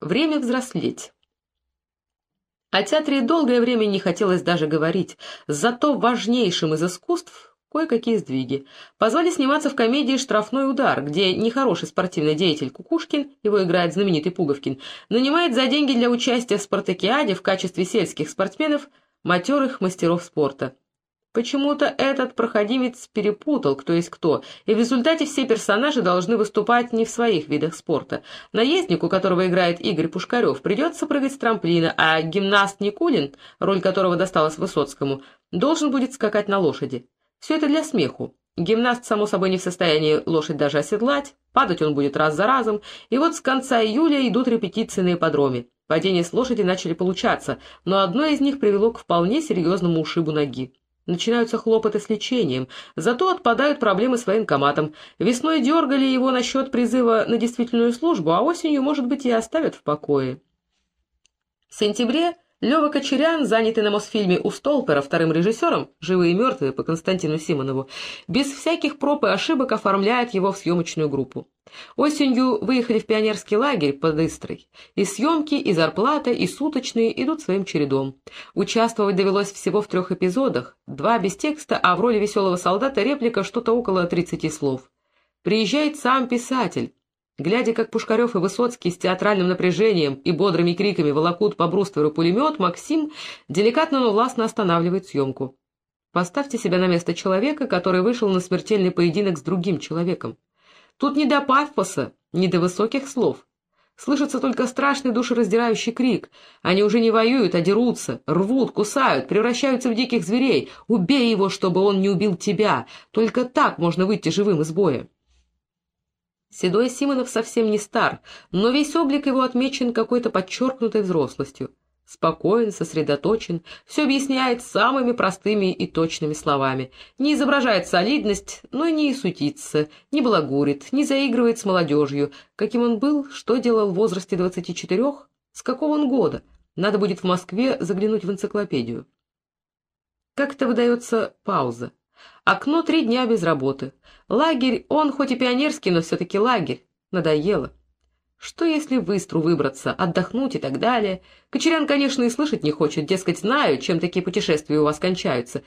Время взрослеть. О театре долгое время не хотелось даже говорить, зато важнейшим из искусств кое-какие сдвиги. Позвали сниматься в комедии «Штрафной удар», где нехороший спортивный деятель Кукушкин, его играет знаменитый Пуговкин, нанимает за деньги для участия в спартакиаде в качестве сельских спортсменов матерых мастеров спорта. Почему-то этот проходимец перепутал, кто есть кто, и в результате все персонажи должны выступать не в своих видах спорта. Наезднику, которого играет Игорь Пушкарев, придется прыгать с трамплина, а гимнаст Никулин, роль которого досталась Высоцкому, должен будет скакать на лошади. Все это для смеху. Гимнаст, само собой, не в состоянии лошадь даже оседлать, падать он будет раз за разом, и вот с конца июля идут репетиции на ипподроме. Падения с лошади начали получаться, но одно из них привело к вполне серьезному ушибу ноги. Начинаются хлопоты с лечением, зато отпадают проблемы с военкоматом. Весной дергали его насчет призыва на действительную службу, а осенью, может быть, и оставят в покое. В сентябре Лева Кочерян, занятый на Мосфильме у Столпера вторым режиссером, «Живые и мертвые» по Константину Симонову, без всяких проб и ошибок оформляет его в съемочную группу. Осенью выехали в пионерский лагерь под Истрой. И съемки, и зарплата, и суточные идут своим чередом. Участвовать довелось всего в трех эпизодах, два без текста, а в роли веселого солдата реплика что-то около тридцати слов. Приезжает сам писатель, Глядя, как Пушкарев и Высоцкий с театральным напряжением и бодрыми криками волокут по брустверу пулемет, Максим деликатно, но властно останавливает съемку. Поставьте себя на место человека, который вышел на смертельный поединок с другим человеком. Тут не до пафоса, не до высоких слов. Слышится только страшный душераздирающий крик. Они уже не воюют, а дерутся, рвут, кусают, превращаются в диких зверей. Убей его, чтобы он не убил тебя. Только так можно выйти живым из боя. Седой Симонов совсем не стар, но весь облик его отмечен какой-то подчеркнутой взрослостью. Спокоен, сосредоточен, все объясняет самыми простыми и точными словами. Не изображает солидность, но и не сутится, не балагурит, не заигрывает с молодежью. Каким он был, что делал в возрасте двадцати четырех, с какого он года. Надо будет в Москве заглянуть в энциклопедию. Как-то выдается пауза. Окно три дня без работы. Лагерь, он хоть и пионерский, но все-таки лагерь. Надоело. Что если в Истру выбраться, отдохнуть и так далее? Кочерян, конечно, и слышать не хочет, дескать, знаю, чем такие путешествия у вас кончаются.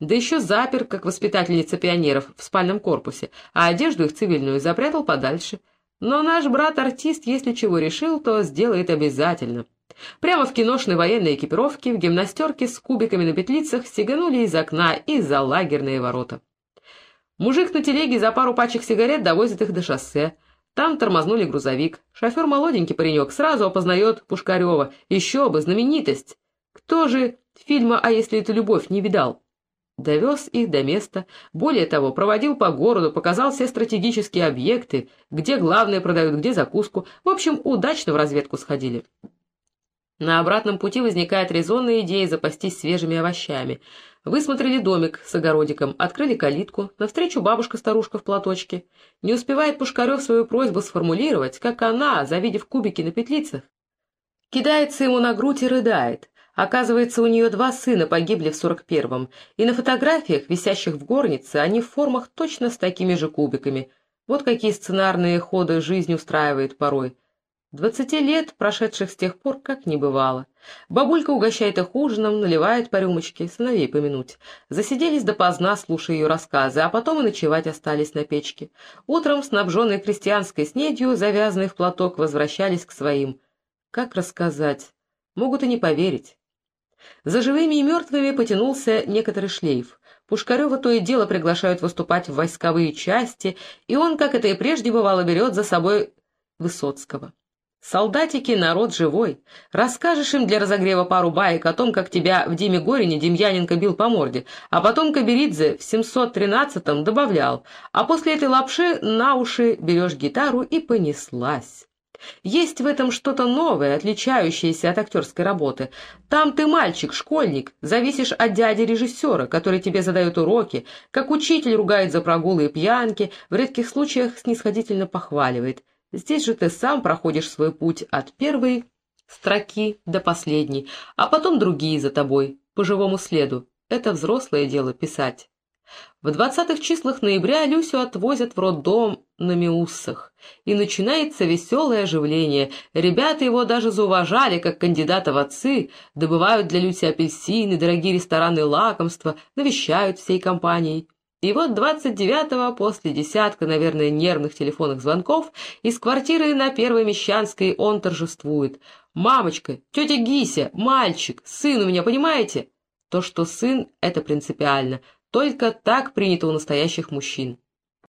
Да еще запер, как воспитательница пионеров, в спальном корпусе, а одежду их цивильную запрятал подальше. Но наш брат-артист, если чего решил, то сделает обязательно. Прямо в киношной военной экипировке, в гимнастерке с кубиками на петлицах стеганули из окна и за лагерные ворота. Мужик на телеге за пару пачек сигарет довозит их до шоссе. Там тормознули грузовик. Шофер молоденький паренек, сразу опознает Пушкарева. Еще бы, знаменитость. Кто же фильма «А если это любовь» не видал? Довез их до места. Более того, проводил по городу, показал все стратегические объекты, где главное продают, где закуску. В общем, удачно в разведку сходили. На обратном пути возникает резонная идея запастись свежими овощами. Высмотрели домик с огородиком, открыли калитку, навстречу бабушка-старушка в платочке. Не успевает Пушкарев свою просьбу сформулировать, как она, завидев кубики на петлицах, кидается ему на грудь и рыдает. Оказывается, у нее два сына погибли в сорок первом, и на фотографиях, висящих в горнице, они в формах точно с такими же кубиками. Вот какие сценарные ходы жизнь устраивает порой. Двадцати лет, прошедших с тех пор, как не бывало. Бабулька угощает их ужином, наливает по рюмочке, сыновей помянуть. Засиделись допоздна, слушая ее рассказы, а потом и ночевать остались на печке. Утром, снабженные крестьянской снедью, завязанной в платок, возвращались к своим. Как рассказать? Могут и не поверить. За живыми и мертвыми потянулся некоторый шлейф. Пушкарева то и дело приглашают выступать в войсковые части, и он, как это и прежде бывало, берет за собой Высоцкого. Солдатики — народ живой. Расскажешь им для разогрева пару баек о том, как тебя в Диме Горине Демьяненко бил по морде, а потом Каберидзе в 713-м добавлял, а после этой лапши на уши берешь гитару и понеслась. Есть в этом что-то новое, отличающееся от актерской работы. Там ты мальчик, школьник, зависишь от дяди-режиссера, который тебе задает уроки, как учитель ругает за прогулы и пьянки, в редких случаях снисходительно похваливает — Здесь же ты сам проходишь свой путь от первой строки до последней, а потом другие за тобой, по живому следу. Это взрослое дело писать. В двадцатых числах ноября Люсю отвозят в роддом на Миуссах. И начинается веселое оживление. Ребята его даже зауважали, как кандидата в отцы, добывают для Люси апельсины, дорогие рестораны лакомства, навещают всей компанией. И вот 29-го, после десятка, наверное, нервных телефонных звонков, из квартиры на Первой Мещанской он торжествует. «Мамочка, тетя Гися, мальчик, сын у меня, понимаете?» То, что сын, это принципиально. Только так принято у настоящих мужчин.